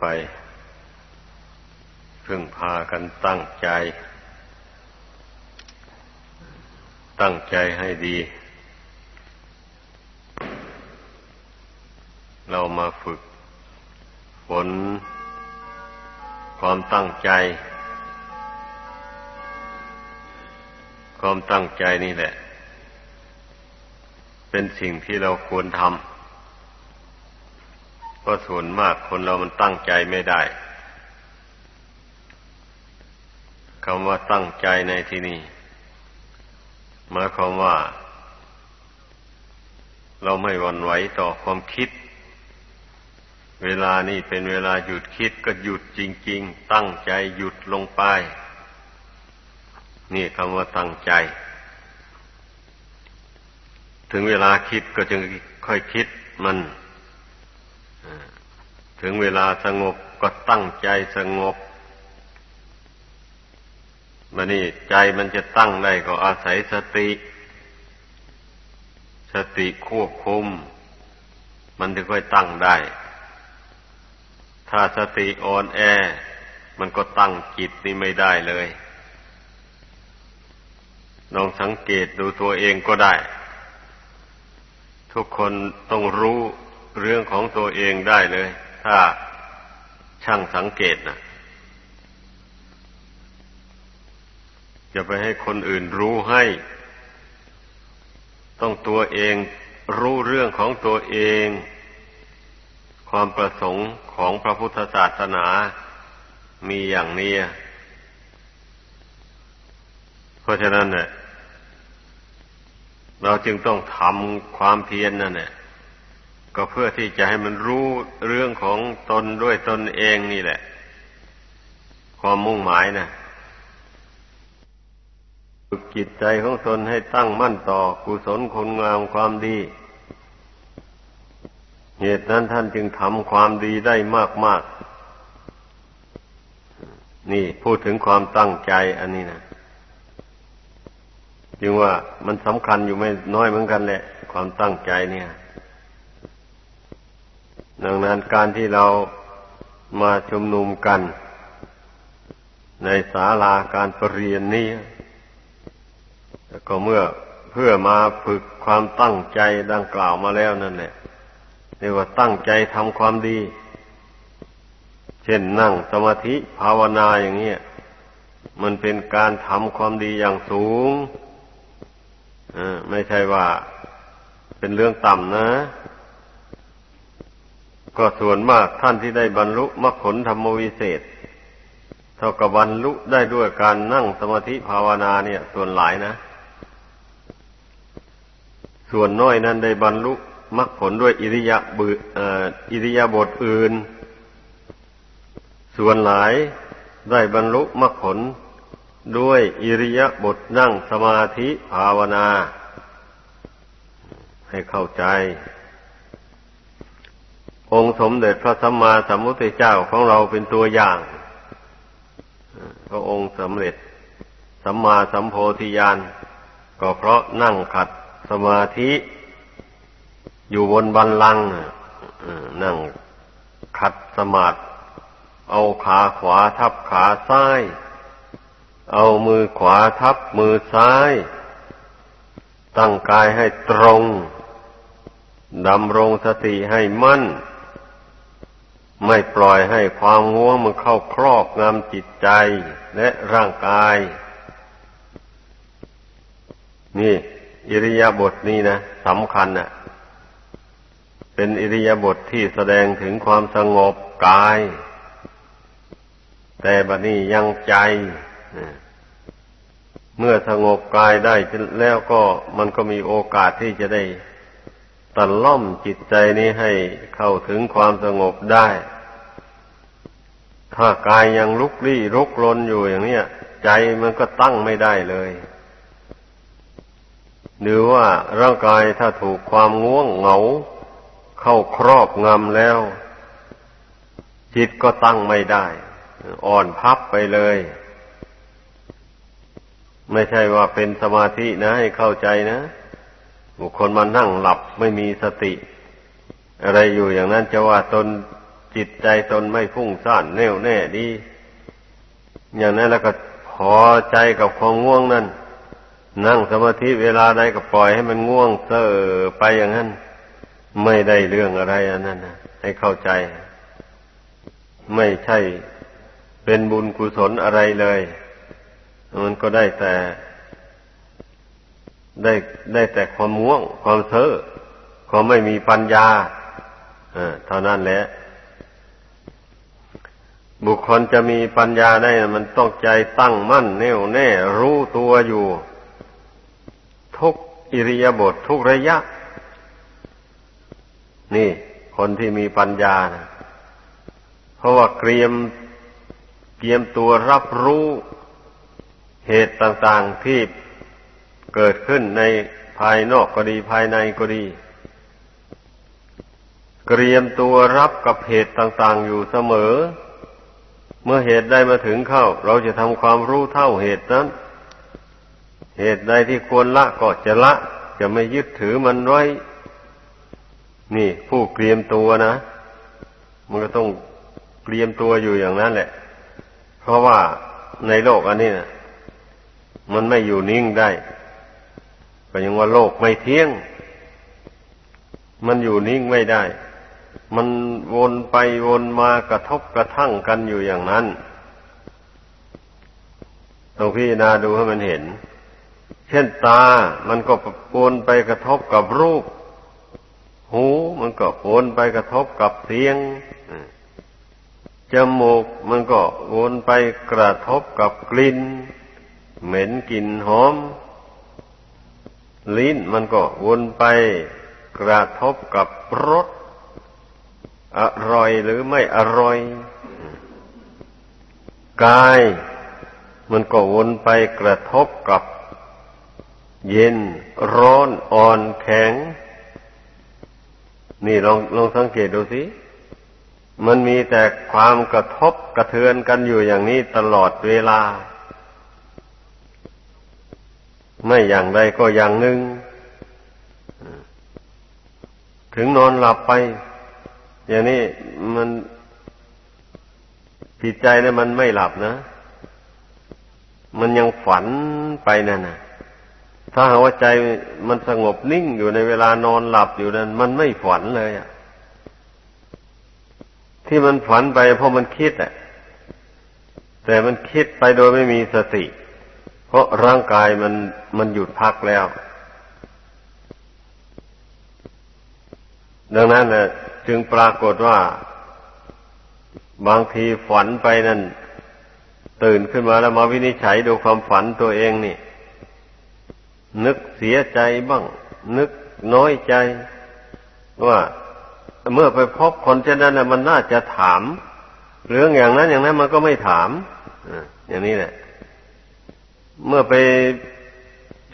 ไป พึ่งพากันตั้งใจ ตั้งใจให้ดี เรามาฝึกฝนความตั้งใจ ความตั้งใจนี่แหละ เป็นสิ่งที่เราควรทำ เพราะส่วนมากคนเรามันตั้งใจไม่ได้คำว่าตั้งใจในที่นี้หมายความว่า เราไม่หวั่นไหวต่อความคิด เวลานี่เป็นเวลาหยุดคิดก็หยุดจริง ๆ ตั้งใจหยุดลงไป นี่คำว่าตั้งใจ ถึงเวลาคิดก็จึงค่อยคิดมัน ถึงเวลาสงบก็ตั้งใจสงบมันนี่ใจมันจะตั้งได้ก็อาศัยสติ สติควบคุม มันถึงค่อยตั้งได้ ถ้าสติอ่อนแอ มันก็ตั้งจิตนี่ไม่ได้เลยลองสังเกตดูตัวเองก็ได้ ทุกคนต้องรู้เรื่องของตัวเองได้เลย ถ้าช่างสังเกตนะจะไปให้คนอื่นรู้ให้ ต้องตัวเองรู้เรื่องของตัวเอง ความประสงค์ของพระพุทธศาสนามีอย่างนี้ เพราะฉะนั้นเนี่ยเราจึงต้องทำความเพียรนนั่นแหละ ก็เพื่อที่จะให้มันรู้เรื่องของตนด้วยตนเองนี่แหละ ความมุ่งหมายนะฝึกจิตใจของตนให้ตั้งมั่นต่อกุศลคุณงามความดี เหตุนั้นท่านจึงทำความดีได้มากมากนี่พูดถึงความตั้งใจอันนี้นะจึงว่ามันสำคัญอยู่ไม่น้อยเหมือนกันแหละ ความตั้งใจเนี่ย ดังนั้นการที่เรามาชุมนุมกัน ในศาลาการปรเรียนนี้ก็เมื่อเพื่อมาฝึกความตั้งใจดังกล่าวมาแล้วนั่นแหละเรียกว่าตั้งใจทำความดี เช่นนั่งสมาธิภาวนาอย่างนี้มันเป็นการทำความดีอย่างสูงไม่ใช่ว่าเป็นเรื่องต่ำนะ ก็ส่วนมากท่านที่ได้บรรลุมรรคผลธรรมวิเศษ เท่ากับบรรลุได้ด้วยการนั่งสมาธิภาวนาเนี่ย ส่วนหลายนะ ส่วนน้อยนั้นได้บรรลุมรรคผลด้วยอิริยาบถอิริยาบถอื่น ส่วนหลายได้บรรลุมรรคผลด้วยอิริยาบถนั่งสมาธิภาวนา ให้เข้าใจ องค์สมเด็จพระสัมมาสัมพุทธเจ้าของเราเป็นตัวอย่าง พระองค์สำเร็จสัมมาสัมโพธิญาณก็เพราะนั่งขัดสมาธิอยู่บนบันลังนั่งขัดสมาธิเอาขาขวาทับขาซ้าย เอามือขวาทับมือซ้าย ตั้งกายให้ตรง ดำรงสติให้มั่น ไม่ปล่อยให้ความง่วงมันเข้าครอบงำจิตใจและร่างกาย นี่ อิริยาบถนี้นะสำคัญนะ่ะ เป็นอิริยาบถทที่แสดงถึงความสงบกาย แต่บัดนี้ยังใจ เมื่อสงบกายได้แล้วก็มันก็มีโอกาสที่จะได้ ตัดล่อมจิตใจนี้ให้เข้าถึงความสงบได้ ถ้ากายยังลุกลี้ลุกลนอยู่อย่างนี้ใจมันก็ตั้งไม่ได้เลยหรือว่าร่างกายถ้าถูกความง่วงเหงา เข้าครอบงำแล้ว จิตก็ตั้งไม่ได้ อ่อนพับไปเลย ไม่ใช่ว่าเป็นสมาธินะให้เข้าใจนะ บุคคลมานั่งหลับไม่มีสติ อะไรอยู่อย่างนั้นจะว่าตนจิตใจตนไม่พุ่งซ่านแน่วแน่ดี อย่างนั้นแล้วก็พอใจกับความง่วงนั่นนั่งสมาธิเวลาใดก็ปล่อยให้มันง่วงเซ่อไปอย่างนั้น ไม่ได้เรื่องอะไรอันนั้นนะให้เข้าใจ ไม่ใช่เป็นบุญกุศลอะไรเลย มันก็ได้แต่ ได้ได้แต่ความง่วง ความเซ่อความไม่มีปัญญาเท่านั้นแหละ บุคคลจะมีปัญญาได้ มันต้องใจตั้งมั่น แน่วแน่ รู้ตัวอยู่ ทุกอิริยาบถททุกระยะ นี่ คนที่มีปัญญานะเพราะว่าเตรียมเตรียมตัวรับรู้เหตุต่าง ๆที่ เกิดขึ้นในภายนอกก็ดีภายในก็ดี เตรียมตัวรับกับเหตุต่าง ๆ อยู่เสมอ เมื่อเหตุใดมาถึงเข้า เราจะทำความรู้เท่าเหตุนั้น เหตุใดที่ควรละก็จะละ จะไม่ยึดถือมันไว้ นี่ผู้เตรียมตัวนะมันก็ต้องเตรียมตัวอยู่อย่างนั้นแหละ เพราะว่าในโลกอันนี้นะมันไม่อยู่นิ่งได้ ก็ยังว่าโลกไม่เที่ยง มันอยู่นิ่งไม่ได้ มันวนไปวนมากระทบกระทั่งกันอยู่อย่างนั้นต้องพิจารณาดูให้มันเห็น เช่นตา มันก็วนไปกระทบกับรูป หู มันก็วนไปกระทบกับเสียงจมูกมันก็วนไปกระทบกับกลิ่น เหม็นกลิ่นหอม ลิ้นมันก็วนไปกระทบกับรสอร่อยหรือไม่อร่อย กายมันก็วนไปกระทบกับ เย็นร้อนอ่อนแข็ง นี่ลองลองสังเกตดูสิ มันมีแต่ความกระทบกระเทือนกันอยู่อย่างนี้ตลอดเวลา ไม่อย่างใดก็อย่างหนึ่ง ถึงนอนหลับไป อย่างนี้มันจิตใจเนี่ยมันไม่หลับนะ มันยังฝันไปนั่นนะถ้าหาว่าใจมันสงบนิ่งอยู่ในเวลานอนหลับอยู่นั้น มันไม่ฝันเลยอะที่มันฝันไปเพราะมันคิดอะแต่มันคิดไปโดยไม่มีสติ เพราะร่างกายมันมันหยุดพักแล้ว ดังนั้นนะจึงปรากฏว่า บางทีฝันไปนั่น ตื่นขึ้นมาแล้วมาวินิจฉัยดูความฝันตัวเองนี่ นึกเสียใจบ้าง นึกน้อยใจ ว่าเมื่อไปพบคนเช่นนั้นมันน่าจะถาม เรื่องอย่างนั้นอย่างนั้นมันก็ไม่ถามอย่างนี้แหละ เมื่อไป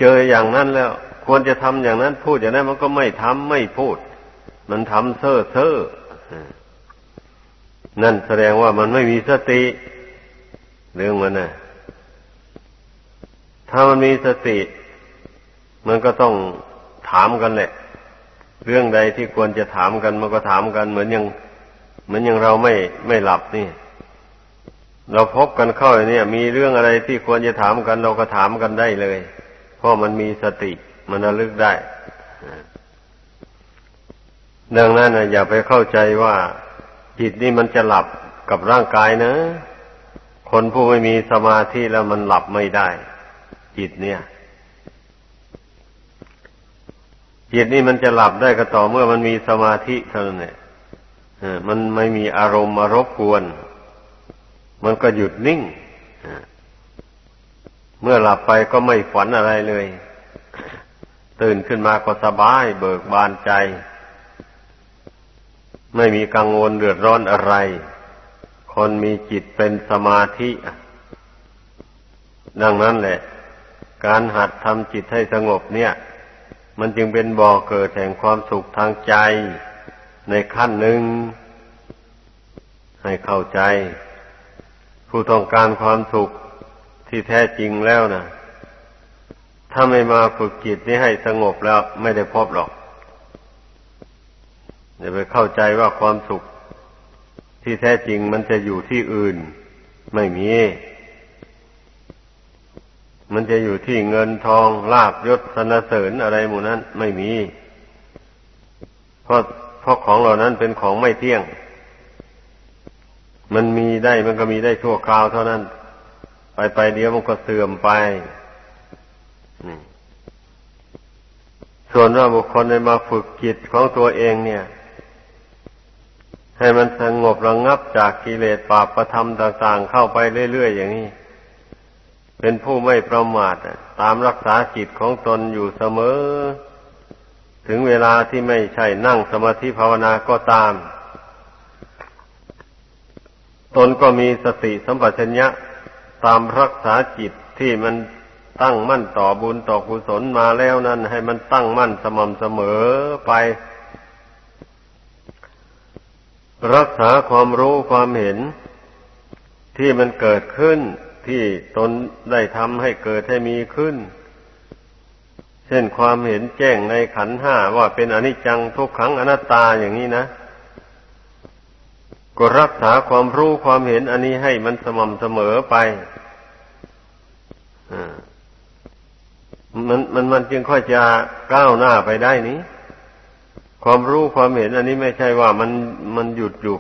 เจออย่างนั้นแล้ว ควรจะทำอย่างนั้น พูดอย่างนั้นมันก็ไม่ทำไม่พูด มันทำเซ่อเซ่อนั่นแสดงว่ามันไม่มีสติเรื่องมันนะถ้ามันมีสติ มันก็ต้องถามกันแหละ เรื่องใดที่ควรจะถามกันมันก็ถามกัน เหมือนยังเหมือนยังเราไม่ไม่หลับนี่ เราพบกันเข้าเนี่ยมีเรื่องอะไรที่ควรจะถามกัน เราก็ถามกันได้เลย เพราะมันมีสติมันระลึกได้ ดังนั้นอย่าไปเข้าใจว่าจิตนี่มันจะหลับกับร่างกายนะ คนผู้ไม่มีสมาธิแล้วมันหลับไม่ได้ จิตเนี่ยจิตนี่มันจะหลับได้ก็ต่อเมื่อมันมีสมาธิเท่านั้นแหละมันไม่มีอารมณ์มารบกวน มันก็หยุดนิ่ง เมื่อหลับไปก็ไม่ฝันอะไรเลย ตื่นขึ้นมาก็สบายเบิกบานใจ ไม่มีกังวลเดือดร้อนอะไร คนมีจิตเป็นสมาธิ ดังนั้นแหละ การหัดทำจิตให้สงบเนี่ย มันจึงเป็นบ่อเกิดแห่งความสุขทางใจในขั้นหนึ่งให้เข้าใจ ผู้ต้องการความสุขที่แท้จริงแล้วนะถ้าไม่มาฝึกจิตนี้ให้สงบแล้วไม่ได้พบหรอกอย่าไปเข้าใจว่าความสุขที่แท้จริงมันจะอยู่ที่อื่น ไม่มี มันจะอยู่ที่เงินทองลาบยศสนเสริญอะไรหมู่นั้นไม่มี เพราะเพราะของเหล่านั้นเป็นของไม่เที่ยง มันมีได้มันก็มีได้ชั่วคราวเท่านั้น ไปไปเดียวมันก็เสื่อมไปส่วนว่าบุคคลได้มาฝึกจิตของตัวเองเนี่ย ให้มันสงบระงงับจากกิเลสปาปประธรรมต่างๆเข้าไปเรื่อยๆอย่างนี้ เป็นผู้ไม่ประมาทตามรักษาจิตของตนอยู่เสมอ ถึงเวลาที่ไม่ใช่นั่งสมาธิภาวนาก็ตาม ตนก็มีสติสัมปชัญญะตามรักษาจิตที่มันตั้งมั่นต่อบุญต่อกุศลมาแล้วนั้น ให้มันตั้งมั่นสม่ำเสมอไป รักษาความรู้ความเห็น ที่มันเกิดขึ้นที่ตนได้ทำให้เกิดให้มีขึ้น เช่นความเห็นแจ้งในขันห้าว่าเป็นอนิจจังทุกขังอนัตตาอย่างนี้นะ ก็รักษาความรู้ความเห็นอันนี้ให้มันสม่ำเสมอไปอมันมันมันจึงค่อยจะก้าวหน้าไปได้นี้ ความรู้ความเห็น อันนี้ไม่ใช่ว่ามันมันหยุดอยู่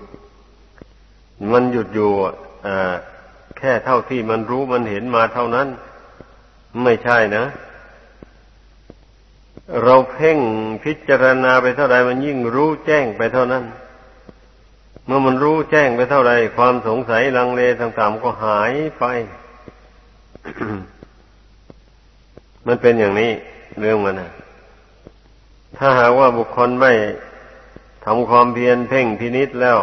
มันหยุดอยู่อ่าแค่เท่าที่มันรู้มันเห็นมาเท่านั้น ไม่ใช่นะ เราเพ่งพิจารณาไปเท่าไรมันยิ่งรู้แจ้งไปเท่านั้น เมื่อมันรู้แจ้งไปเท่าไรความสงสัยลังเลต่างๆก็หายไป มันเป็นอย่างนี้เรื่องมันนะถ้าหากว่าบุคคลไม่ทำความเพียรเพ่งพินิษแล้ว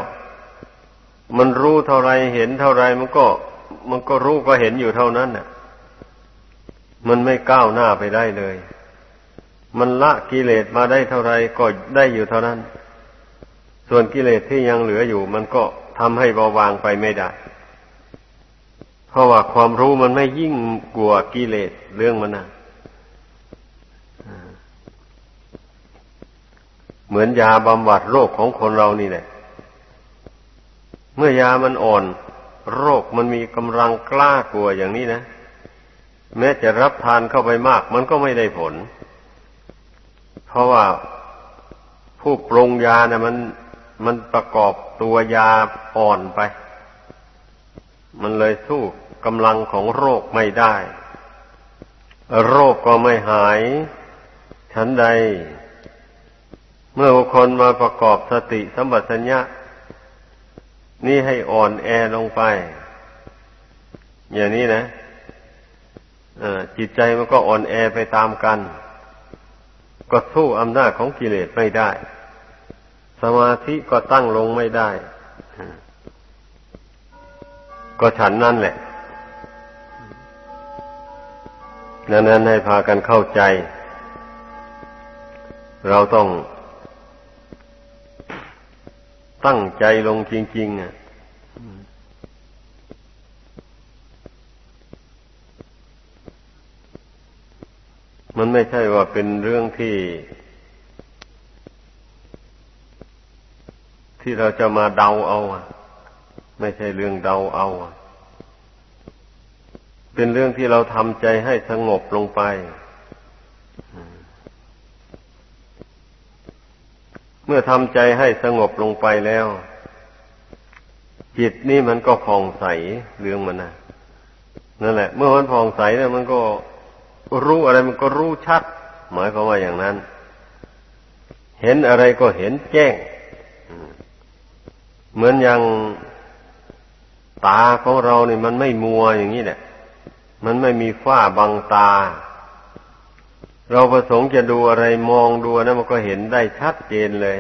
มันรู้เท่าไรเห็นเท่าไรมันก็ มันก็รู้ก็เห็นอยู่เท่านั้นน่ะ มันไม่ก้าวหน้าไปได้เลย มันละกิเลสมาได้เท่าไรก็ได้อยู่เท่านั้น ส่วนกิเลสที่ยังเหลืออยู่ มันก็ทำให้เบาบางไปไม่ได้ เพราะว่าความรู้มันไม่ยิ่งกลัวกิเลสเรื่องมันนะเหมือนยาบำบัดโรคของคนเรานี่แหละ เมื่อยามันอ่อน โรคมันมีกำลังกล้ากลัวอย่างนี้นะ แม้จะรับทานเข้าไปมาก มันก็ไม่ได้ผล เพราะว่าผู้ปรุงยานะมัน มันประกอบตัวยาอ่อนไป มันเลยสู้กำลังของโรคไม่ได้ โรคก็ไม่หายฉันใด เมื่อบุคคลมาประกอบสติสัมปชัญญะ นี่ให้อ่อนแอลงไป อย่างนี้นะจิตใจมันก็อ่อนแอไปตามกัน ก็สู้อำนาจของกิเลสไม่ได้ สมาธิก็ตั้งลงไม่ได้ ก็ฉันนั่นแหละนั้นให้พากันเข้าใจ เราต้อง ตั้งใจลงจริงๆอะมันไม่ใช่ว่าเป็นเรื่องที่ ที่เราจะมาเดาเอาไม่ใช่เรื่องเดาเอา เป็นเรื่องที่เราทำใจให้สงบลงไป เมื่อทำใจให้สงบลงไปแล้ว จิตนี่มันก็ผ่องใสเรื่องมันนะนั่นแหละ เมื่อมันผ่องใสแล้วมันก็รู้อะไรมันก็รู้ชัด หมายความว่าอย่างนั้น เห็นอะไรก็เห็นแจ้ง เหมือนอย่างตาของเราเนี่ยมันไม่มัวอย่างนี้แหละ มันไม่มีฝ้าบังตา เราประสงค์จะดูอะไรมองดูนะมันก็เห็นได้ชัดเจนเลย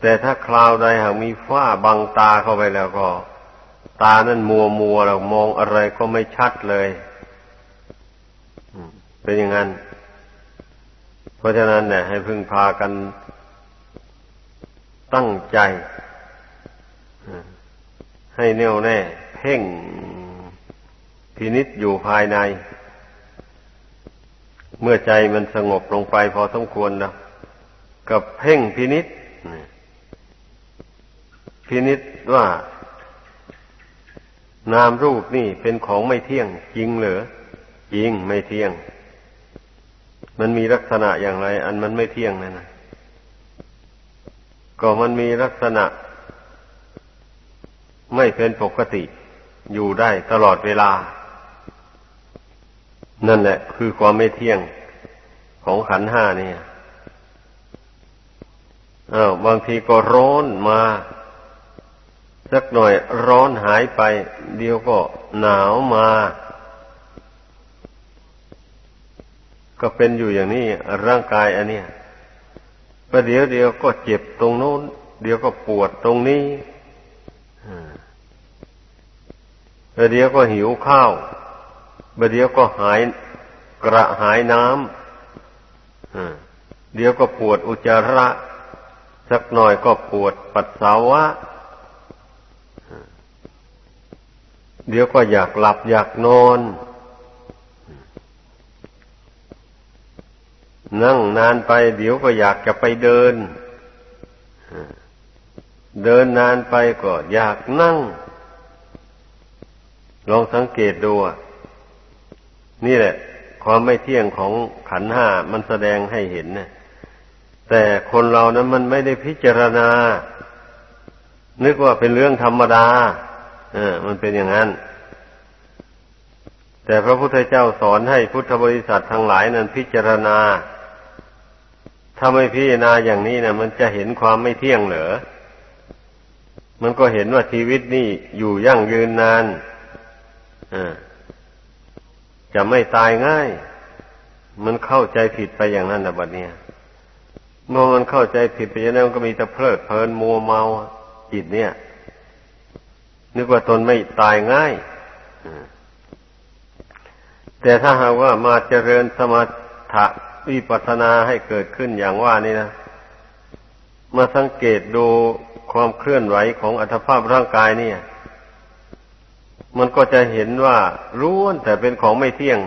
แต่ถ้าคราวใดหากมีฝ้าบังตาเข้าไปแล้วก็ ตานั้นมัวมัวเรามองอะไรก็ไม่ชัดเลยเป็นอย่างนั้น เพราะฉะนั้นเนี่ยให้พึ่งพากัน ตั้งใจ ให้แน่วแน่ เพ่งพินิษอยู่ภายใน เมื่อใจมันสงบลงไปพอสมควรแล้วกับเพ่งพินิษพินิษว่านามรูปนี่เป็นของไม่เที่ยง จริงเหรอจริงไม่เที่ยง มันมีลักษณะอย่างไร อันมันไม่เที่ยงนั่นนะ ก็มันมีลักษณะ ไม่เป็นปกติ อยู่ได้ตลอดเวลา นั่นแหละ คือความไม่เที่ยงของขันห้านี่อ้าวบางทีก็ร้อนมา สักหน่อยร้อนหายไป เดี๋ยวก็หนาวมา ก็เป็นอยู่อย่างนี้ร่างกายอันเนี้ย ประเดี๋ยวเดียวก็เจ็บตรงโน้น เดี๋ยวก็ปวดตรงนี้ประเดี๋ยวก็หิวข้าวประเดี๋ยวก็หายกระหายน้ำเดี๋ยวก็ปวดอุจจาระ สักหน่อยก็ปวดปัสสาวะ เดี๋ยวก็อยากหลับอยากนอน นั่งนานไปเดี๋ยวก็อยากจะไปเดิน เดินนานไปก็อยากนั่ง ลองสังเกตดูนี่แหละ ความไม่เที่ยงของขันห้ามันแสดงให้เห็นนะแต่คนเรานั้นมันไม่ได้พิจารณา นึกว่าเป็นเรื่องธรรมดา เออ มันเป็นอย่างนั้น แต่พระพุทธเจ้าสอนให้พุทธบริษัททั้งหลายนั้นพิจารณา ถ้าไม่พิจารณาอย่างนี้นะมันจะเห็นความไม่เที่ยงเหรอ มันก็เห็นว่าชีวิตนี่อยู่ยั่งยืนนานจะไม่ตายง่าย มันเข้าใจผิดไปอย่างนั้นนะบัดเนี้ยเมื่อมันเข้าใจผิดไปอย่างนั้นมันก็มีแต่เพลิดเพลินมัวเมาจิตเนี่ย นึกว่าตนไม่ตายง่ายแต่ถ้าหากว่ามาเจริญสมถะ วิปัสสนาให้เกิดขึ้นอย่างว่านี่นะ มาสังเกตดูความเคลื่อนไหวของอัตภาพร่างกายเนี่ย มันก็จะเห็นว่ารู้แต่เป็นของไม่เที่ยง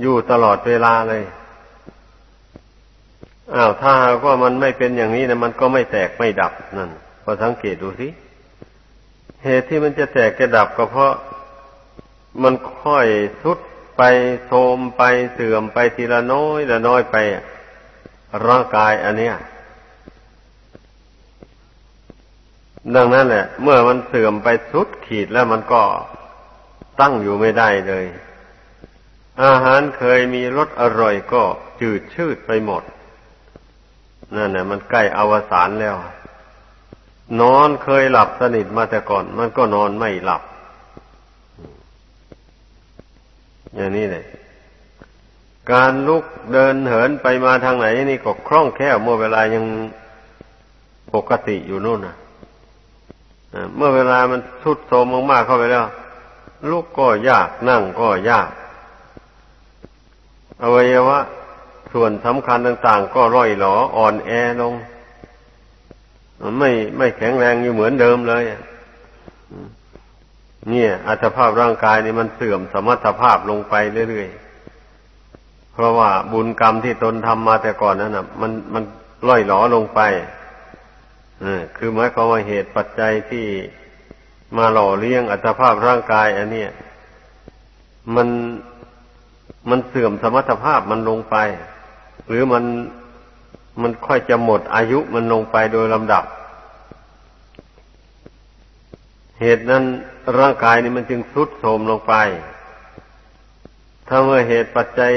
อยู่ตลอดเวลาเลยอ้าวถ้าหากว่ามันไม่เป็นอย่างนี้นะมันก็ไม่แตกไม่ดับนั่นพอสังเกตดูสิเหตุที่มันจะแตกจะดับก็เพราะมันค่อยทุด ไปโทมไปเสื่อมไปทีละน้อยละน้อยไป ร่างกายอันเนี้ยดังนั้นแหละ เมื่อมันเสื่อมไปสุดขีดแล้วมันก็ตั้งอยู่ไม่ได้เลย อาหารเคยมีรสอร่อยก็จืดชืดไปหมด นั่นแหละมันใกล้อวสานแล้ว นอนเคยหลับสนิทมาแต่ก่อน มันก็นอนไม่หลับ อย่างนี้เลยการลุกเดินเหินไปมาทางไหนนี่ก็คล่องแคล่วเมื่อเวลายังปกติอยู่นู่นนะเมื่อเวลามันทุดโทมมากๆเข้าไปแล้ว ลุกก็ยากนั่งก็ยาก อวัยวะส่วนสำคัญต่าง ๆ ก็ร่อยหลออ่อนแอลง ไม่ไม่แข็งแรงอยู่เหมือนเดิมเลย เนี่ยอัตภาพร่างกายนี่มันเสื่อมสมรรถภาพลงไปเรื่อยๆ เพราะว่าบุญกรรมที่ตนทำมาแต่ก่อนนั้นนะมันมันล่อยหลอลงไปอคือหมายความว่าเหตุปัจจัยที่มาหล่อเลี้ยงอัตภาพร่างกาย อันเนี้ยมันมันเสื่อมสมรรถภาพมันลงไป หรือมันมันค่อยจะหมดอายุมันลงไปโดยลำดับ เหตุนั้นร่างกายนี่มันจึงทรุดโทรมลงไป ถ้าเมื่อเหตุปัจจัย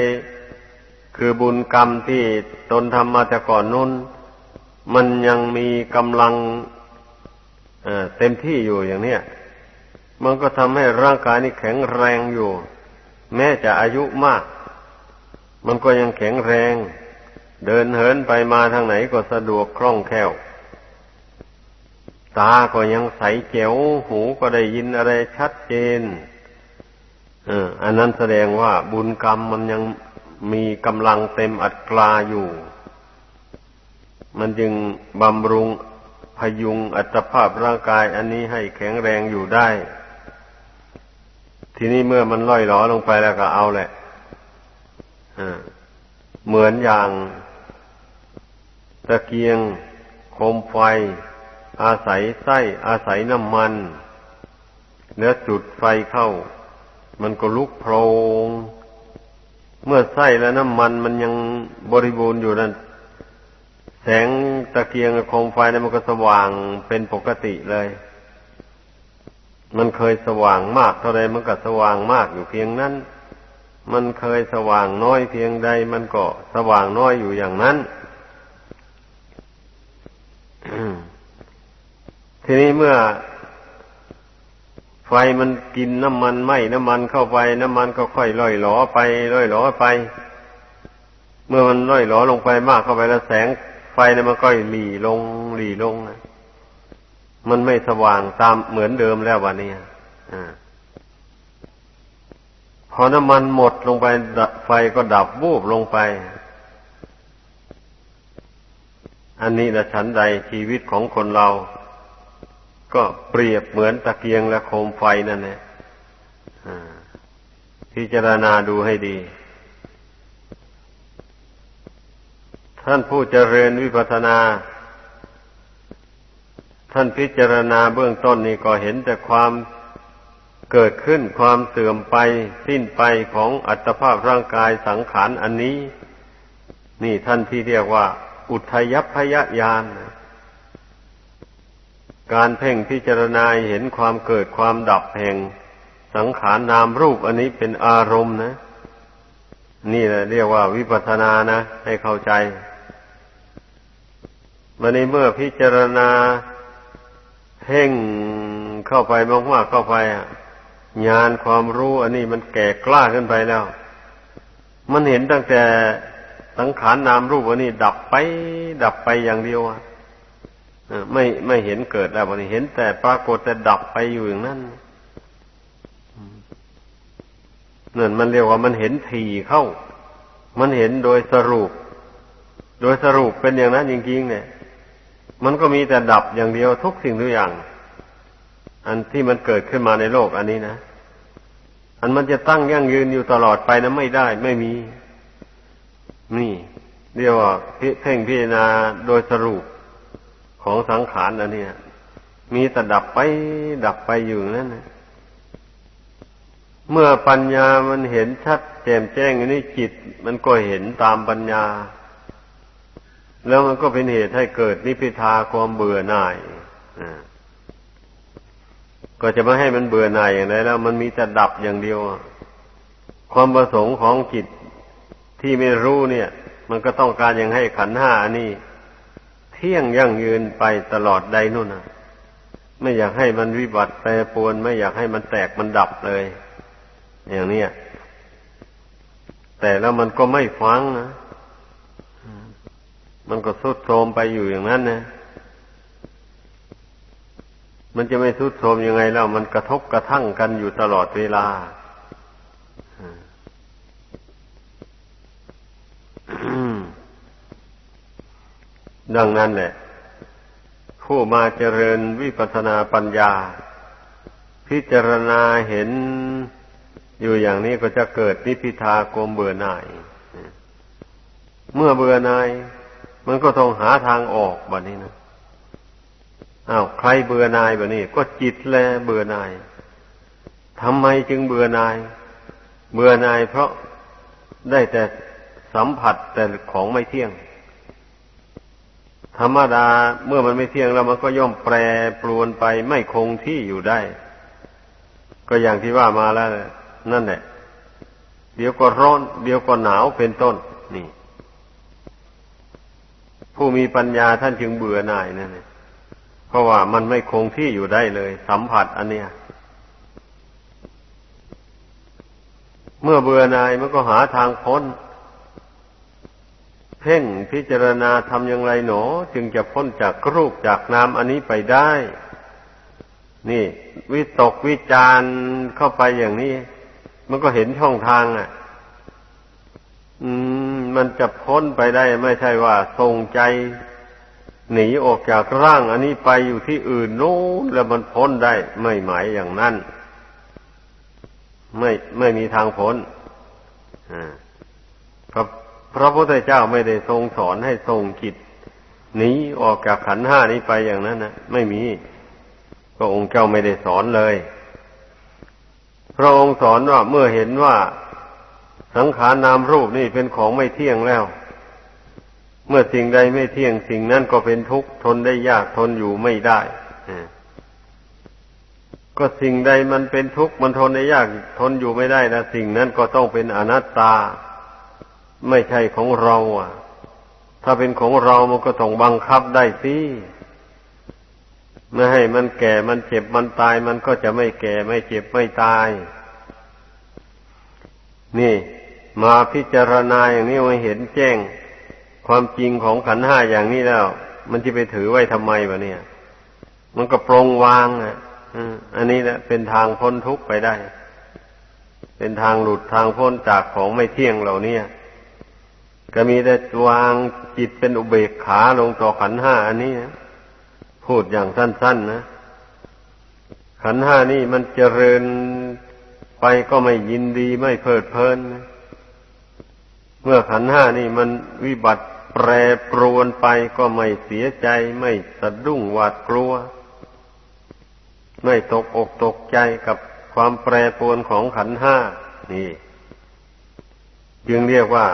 คือบุญกรรมที่ตนทำมาแต่ก่อนนู้น มันยังมีกำลังเต็มที่อยู่อย่างเนี้ยมันก็ทำให้ร่างกายนี่แข็งแรงอยู่ แม้จะอายุมาก มันก็ยังแข็งแรง เดินเหินไปมาทางไหนก็สะดวกคล่องแคล่ว ตาก็ยังใสแจ๋ว หูก็ได้ยินอะไรชัดเจนอันนั้นแสดงว่าบุญกรรมมันยังมีกำลังเต็มอัตราอยู่ มันจึงบำรุงพยุงอัตภาพร่างกาย อันนี้ให้แข็งแรงอยู่ได้ ทีนี้เมื่อมันล่อยหลอลงไปแล้วก็เอาแหละเหมือนอย่าง ตะเกียงโคมไฟ อาศัยไส้อาศัยน้ำมัน เนื้อจุดไฟเข้า มันก็ลุกโพลงเมื่อไส้และน้ำมันมันยังบริบูรณ์อยู่นั้นแสงตะเกียงโคมไฟนั้นมันก็สว่างเป็นปกติเลย มันเคยสว่างมากเท่าใดมันก็สว่างมากอยู่เพียงนั้น มันเคยสว่างน้อยเพียงใด มันก็สว่างน้อยอยู่อย่างนั้น ทีนี้เมื่อไฟมันกินน้ำมันไหมน้ำมันเข้าไป น้ำมันก็ค่อยล่อยหลอไปล่อยหลอไป เมื่อมันล่อยหลอลงไปมากเข้าไปแล้วแสงไฟเนี่ยมันก็หลีลงหลีลงนะมันไม่สว่างตามเหมือนเดิมแล้ววันนี้อ่าพอน้ำมันหมดลงไปไฟก็ดับวูบลงไป อันนี้ละฉันใดชีวิตของคนเรา ก็เปรียบเหมือนตะเกียงและโคมไฟนั่นแหละพิจารณาดูให้ดี ท่านผู้เจริญวิปัสนา ท่านพิจารณาเบื้องต้นนี้ก็เห็นแต่ความเกิดขึ้นความเสื่อมไป สิ้นไปของอัตภาพร่างกายสังขารอันนี้ นี่ท่านที่เรียกว่า อุทยพยญาณ การเพ่งพิจารณาเห็นความเกิดความดับแห่ง สังขารนามรูปอันนี้เป็นอารมณ์นะ นี่แหละเรียกว่าวิปัสสนานะ ให้เข้าใจมันในเมื่อพิจารณาเพ่งเข้าไปมากๆเข้าไปญาณความรู้อันนี้มันแก่กล้าขึ้นไปแล้ว มันเห็นตั้งแต่สังขารนามรูปอันนี้ดับไป ดับไปอย่างเดียวอะ ไม่ไม่เห็นเกิดแล้ววันเห็นแต่ปรากฏแต่ดับไปอยู่อย่างนั้นนั่นมันเรียกว่ามันเห็นทีเข้า มันเห็นโดยสรุป โดยสรุปเป็นอย่างนั้นจริงๆเนี่ย มันก็มีแต่ดับอย่างเดียวทุกสิ่งทุกอย่าง อันที่มันเกิดขึ้นมาในโลกอันนี้นะ อันมันจะตั้งยั่งยืนอยู่ตลอดไปนะไม่ได้ไม่มี นี่ เรียกว่าเพ่งพิจารณาโดยสรุป ของสังขารอันนี้มีแต่ดับไปดับไปอยู่นั่นนะเมื่อปัญญามันเห็นชัดแจ่มแจ้งอันนี้จิต มันก็เห็นตามปัญญา แล้วมันก็เป็นเหตุให้เกิดนิพพิทาความเบื่อหน่ายก็จะไม่ให้มันเบื่อหน่ายอย่างไรแล้ว มันมีแต่ดับอย่างเดียว ความประสงค์ของจิตที่ไม่รู้เนี่ย มันก็ต้องการอย่างให้ขันห้านี่ ที่ยงยั่งยืนไปตลอดใดนู่นนะไม่อยากให้มันวิบัติแปรปวน ไม่อยากให้มันแตกมันดับเลย อย่างนี้แต่แล้วมันก็ไม่ฟังนะมันก็ทุดโทมไปอยู่อย่างนั้นนะมันจะไม่ทุดโทมยังไงแล้วมันกระทบกระทั่งกันอยู่ตลอดเวลา ดังนั้นแหละ ผู้มาเจริญวิปัสนาปัญญา พิจารณาเห็นอยู่อย่างนี้ก็จะเกิดนิพิทาโกมเบื่อหน่าย เมื่อเบื่อหน่าย มันก็ต้องหาทางออกแบบนี้นะอ้าวใครเบื่อนายแบบนี้ ก็จิตแลเบื่อนายทำไมจึงเบื่อนาย เบื่อนายเพราะได้แต่สัมผัสแต่ของไม่เที่ยง ธรรมดาเมื่อมันไม่เที่ยงแล้วมันก็ย่อมแปรปรวนไปไม่คงที่อยู่ได้ ก็อย่างที่ว่ามาแล้ว นั่นแหละ เดี๋ยวก็ร้อน เดี๋ยวก็หนาวเป็นต้น นี่ ผู้มีปัญญาท่านจึงเบื่อหน่ายนั่นเพราะว่ามันไม่คงที่อยู่ได้เลย สัมผัสอันเนี้ยเมื่อเบื่อหน่ายมันก็หาทางพ้น เพ่งพิจารณาทำอย่างไรหนอ จึงจะพ้นจากรูปจากนามอันนี้ไปได้ นี่ วิตกวิจารเข้าไปอย่างนี้ มันก็เห็นช่องทางอะ อืม มันจะพ้นไปได้ ไม่ใช่ว่าทรงใจ หนีออกจากร่างอันนี้ไปอยู่ที่อื่นโน้นแล้วมันพ้นได้ไม่หมายอย่างนั้น ไม่ไม่มีทางพ้นพระ พระพุทธเจ้าไม่ได้ทรงสอนให้ทรงจิตหนีออกจากขันห้านี้ไปอย่างนั้นนะไม่มี พระองค์เจ้าไม่ได้สอนเลย พระองค์สอนว่าเมื่อเห็นว่าสังขารนามรูปนี่เป็นของไม่เที่ยงแล้ว เมื่อสิ่งใดไม่เที่ยงสิ่งนั้นก็เป็นทุกข์ทนได้ยากทนอยู่ไม่ได้ก็สิ่งใดมันเป็นทุกข์มันทนได้ยากทนอยู่ไม่ได้นะสิ่งนั้นก็ต้องเป็นอนัตตา ไม่ใช่ของเรา อะ ถ้าเป็นของเรามันก็ต้องบังคับได้สิไม่ให้มันแก่มันเจ็บมันตาย มันก็จะไม่แก่ไม่เจ็บไม่ตาย นี่ มาพิจารณาอย่างนี้มาเห็นแจ้ง ความจริงของขันห้าอย่างนี้แล้ว มันจะไปถือไว้ทำไมวะเนี่ย มันก็ปรงวางอะอันนี้แหละเป็นทางพ้นทุกข์ไปได้ เป็นทางหลุดทางพ้นจากของไม่เที่ยงเหล่านี้ ก็มีแต่วางจิตเป็นอุเบกขาลงต่อขันห้าอันนี้นะพูดอย่างสั้น ๆ นะ ขันห้านี่มันเจริญไปก็ไม่ยินดีไม่เพลิดเพลินเมื่อขันห้านี่มันวิบัติแปรปรวนไปก็ไม่เสียใจ ไม่สะดุ้งหวาดกลัว ไม่ตกอกตกใจกับความแปรปรวนของขันห้านี่ จึงเรียกว่า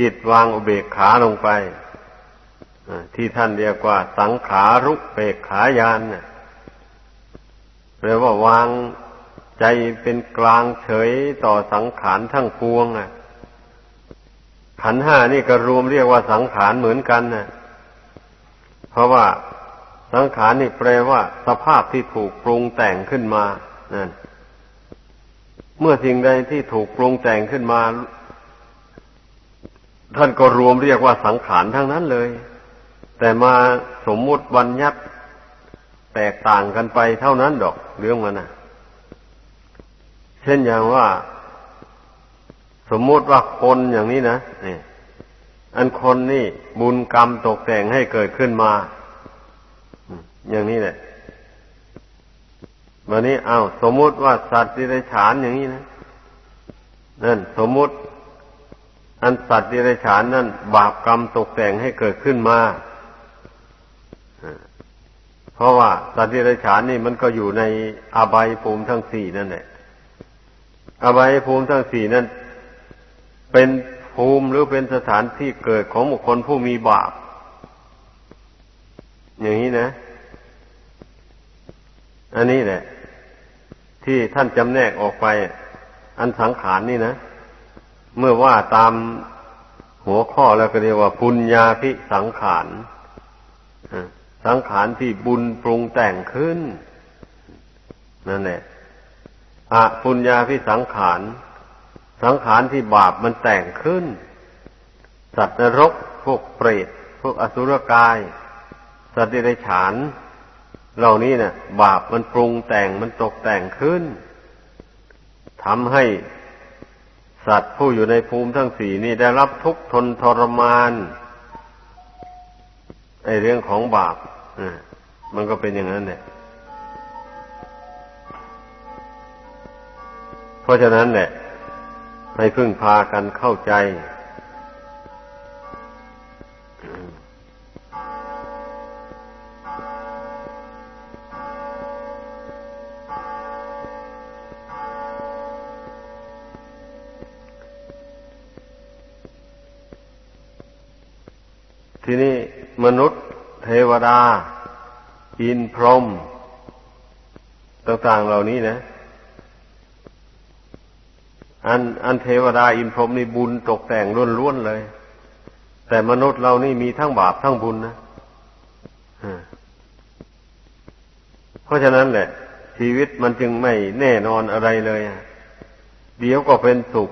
จิตวางอุเบกขาลงไปที่ท่านเรียกว่า สังขารุเบกขายานเนี่ยแปลว่าวางใจเป็นกลางเฉยต่อสังขารทั้งปวงอะขันห้านี่ก็รวมเรียกว่าสังขารเหมือนกันนะเพราะว่าสังขารนี่แปลว่า สภาพที่ถูกปรุงแต่งขึ้นมานั่นเมื่อสิ่งใดที่ถูกปรุงแต่งขึ้นมา ท่านก็รวมเรียกว่าสังขารทั้งนั้นเลย แต่มาสมมุติบัญญัติแตกต่างกันไปเท่านั้นดอกเรื่องมันนะเช่นอย่างว่า สมมุติว่าคนอย่างนี้นะนี่อันคนนี่บุญกรรมตกแต่งให้เกิดขึ้นมา อย่างนี้แหละวันนี้เอาสมมุติว่าสัตว์ดิเรกฉานอย่างนี้นะนั่นสมมุติ อันสัตว์ดิเรกฉานนั่นบาปกรรมตกแต่งให้เกิดขึ้นมา เพราะว่าสัตว์ดิเรกฉานนี่มันก็อยู่ในอบายภูมิทั้งสี่นั่นแหละ อบายภูมิทั้งสี่นั่น เป็นภูมิหรือเป็นสถานที่เกิดของบุคคลผู้มีบาป อย่างนี้นะ อันนี้แหละ ที่ท่านจำแนกออกไป อันสังขารนี่นะ เมื่อว่าตามหัวข้อแล้วก็เรียกว่าปุญญาพิสังขารสังขารที่บุญปรุงแต่งขึ้น นั่นแหละอะปุญญาพิสังขารสังขารที่บาปมันแต่งขึ้น สัตว์นรกพวกเปรตพวกอสุรกาย สัตว์เดรัจฉาน เหล่านี้เนะี่ยบาปมันปรุงแต่งมันตกแต่งขึ้นทำให้ สัตว์ผู้อยู่ในภูมิทั้งสี่นี่ได้รับทุกข์ทนทรมานไอเรื่องของบาปมันก็เป็นอย่างนั้นเนี่ยเพราะฉะนั้นเนี่ยให้พึ่งพากันเข้าใจ มนุษย์ เทวดา อินพรหมต่างๆเหล่านี้นะ อันอันเทวดาอินพรหมนี่บุญตกแต่งล้วนๆเลย แต่มนุษย์เรานี่มีทั้งบาปทั้งบุญนะเพราะฉะนั้นแหละ ชีวิตมันจึงไม่แน่นอนอะไรเลยเดี๋ยวก็เป็นสุข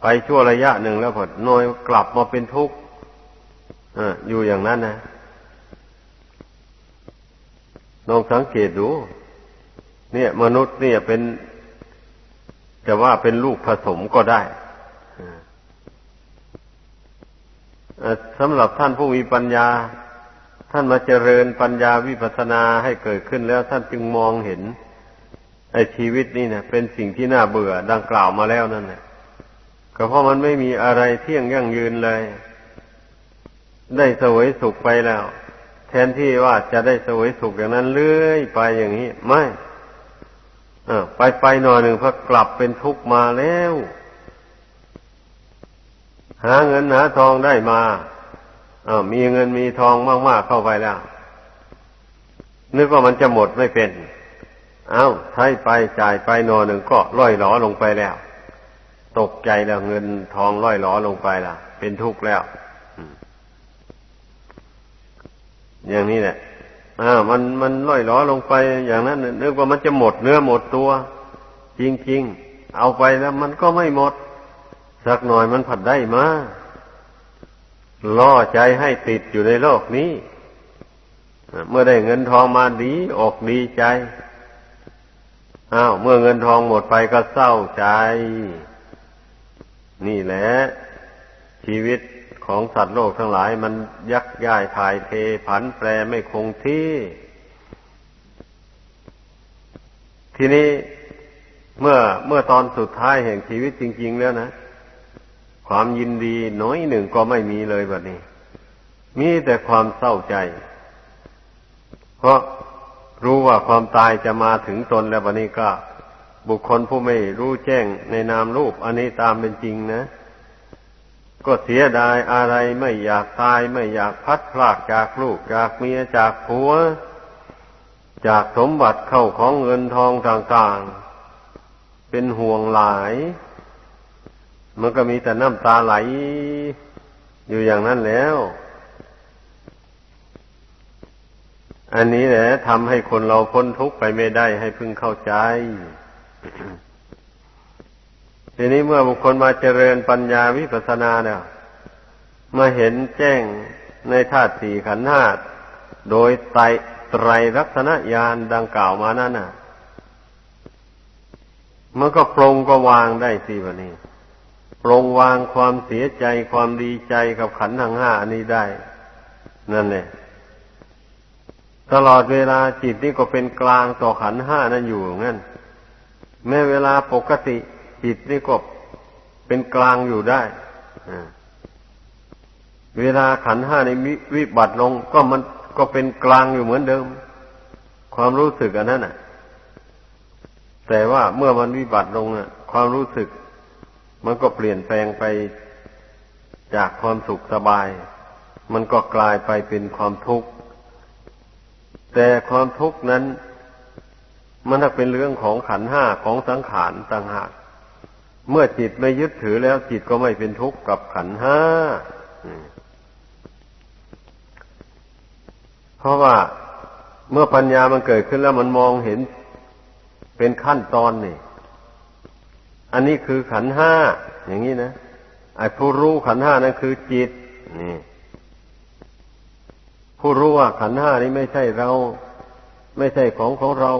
ไปชั่วระยะหนึ่งแล้วพอน้อยกลับมาเป็นทุกข์ อยู่อย่างนั้นนะลองสังเกตดู เนี่ย มนุษย์เนี่ยเป็น จะว่าเป็นลูกผสมก็ได้สำหรับท่านผู้มีปัญญา ท่านมาเจริญปัญญาวิปัสสนาให้เกิดขึ้นแล้วท่านจึงมองเห็นไอ้ชีวิตนี่เนี่ยเป็นสิ่งที่น่าเบื่อดังกล่าวมาแล้วนั่นแหละก็เพราะมันไม่มีอะไรเที่ยงยั่งยืนเลย ได้เสวยสุขไปแล้ว แทนที่ว่าจะได้เสวยสุขอย่างนั้นเรื่อยไปอย่างนี้ ไม่ไปไปหน่อยหนึ่งพอกลับเป็นทุกข์มาแล้ว หาเงินหาทองได้มาอามีเงินมีทองมากๆเข้าไปแล้ว นึกว่ามันจะหมดไม่เป็น เอา้าใช้ไปจ่ายไปนอนหนึ่งก็ล่อยหลอลงไปแล้ว ตกใจแล้วเงินทองล่อยหลอลงไปล่ะเป็นทุกข์แล้ว อย่างนี้แหละอ่ามันมันล่อยหลอลงไปอย่างนั้นนึกว่ามันจะหมดเนื้อหมดตัว จริงๆ เอาไปแล้วมันก็ไม่หมด สักหน่อยมันผัดได้มาล่อใจให้ติดอยู่ในโลกนี้ เมื่อได้เงินทองมาดีอกดีใจอ้าวเมื่อเงินทองหมดไปก็เศร้าใจ นี่แหละชีวิต ของสัตว์โลกทั้งหลายมันยักย้ายถ่ายเทผันแปรไม่คงที่ ทีนี้เมื่อเมื่อตอนสุดท้ายแห่งชีวิตจริง ๆ แล้วนะ ความยินดีน้อยหนึ่งก็ไม่มีเลยแบบนี้ มีแต่ความเศร้าใจ เพราะรู้ว่าความตายจะมาถึงตนแล้วแบบนี้ก็ บุคคลผู้ไม่รู้แจ้งในนามรูป อันนี้ตามเป็นจริงนะ ก็เสียดายอะไรไม่อยากตายไม่อยากพัดพลากจากลูกจากเมียจากผัว จากสมบัติเข้าของเงินทองต่างๆ เป็นห่วงหลาย มันก็มีแต่น้ำตาไหล อยู่อย่างนั้นแล้ว อันนี้แหละทำให้คนเราพ้นทุกข์ไปไม่ได้ให้พึงเข้าใจ ทีนี้เมื่อบุคคลมาเจริญปัญญาวิปัสสนาเนี่ยมาเห็นแจ้งในธาตุสี่ขันธ์ห้าโดยไตรไตรลักษณญาณดังกล่าวมานั่นน่ะ มันก็ปรงก็วางได้สิวันนี้ปรงวางความเสียใจความดีใจกับขันธ์ทั้งห้าอันนี้ได้ นั่นแหละตลอดเวลาจิตนี่ก็เป็นกลางต่อขันธ์ห้านั้นอยู่งั้นแม้เวลาปกติ จิตนี่ก็เป็นกลางอยู่ได้เวลาขันห้าในวิบัติลงก็มันก็เป็นกลางอยู่เหมือนเดิม ความรู้สึกอันนั้นน่ะ แต่ว่าเมื่อมันวิบัติลงอะ ความรู้สึก มันก็เปลี่ยนแปลงไปจากความสุขสบาย มันก็กลายไปเป็นความทุกข์ แต่ความทุกข์นั้น มันเป็นเรื่องของขันห้าของสังขารต่างหาก เมื่อจิตไม่ยึดถือแล้วจิตก็ไม่เป็นทุกข์กับขันห้าเพราะว่าเมื่อปัญญามันเกิดขึ้นแล้วมันมองเห็นเป็นขั้นตอนนี่ อันนี้คือขันห้าอย่างนี้นะไอ้ผู้รู้ขันห้านั่นคือจิตนี่ผู้รู้ว่าขันห้านี้ไม่ใช่เรา ไม่ใช่ของของเรา